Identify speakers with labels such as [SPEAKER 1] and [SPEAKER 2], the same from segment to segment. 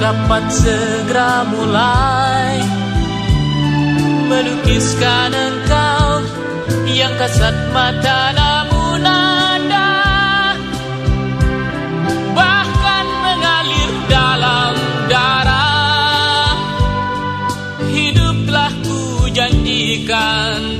[SPEAKER 1] dapat segera mulai. Melukiskan engkau Yang kasat mata namun ada. Bahkan mengalir dalam darah. Hiduplah ku janjikan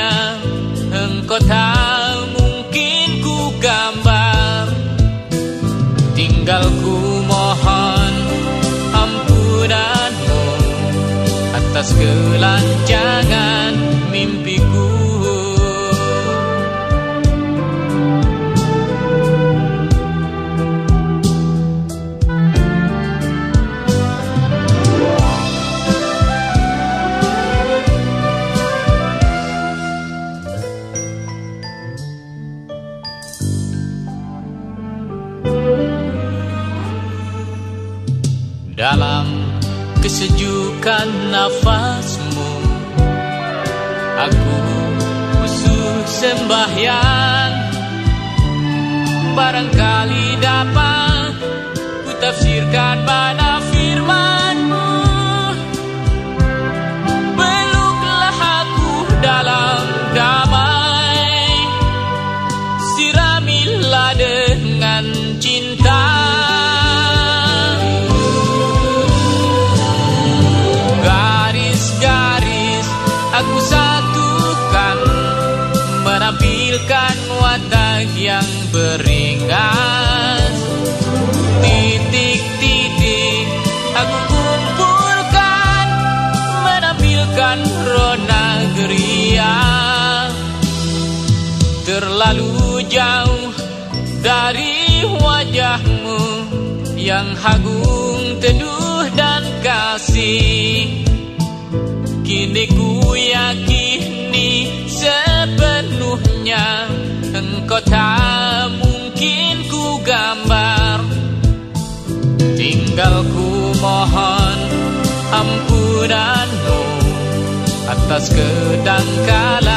[SPEAKER 1] sepenuhnya Engkau tak mungkin ku gambar Tinggal ku mohon ampunanmu Atas kelancaran Dalam kesejukan nafasmu. Aku khusus sembahyang. Barangkali dapat ku tafsirkan mana aku satukan Menampilkan watak yang beringas. Titik-titik aku kumpulkan Menampilkan rona geria. Terlalu jauh dari wajahmu Yang agung, teduh dan kasih Kini ku yakini sepenuhnya Engkau tak mungkin ku gambar. Tinggal ku mohon ampunanmu Atas kedangkalan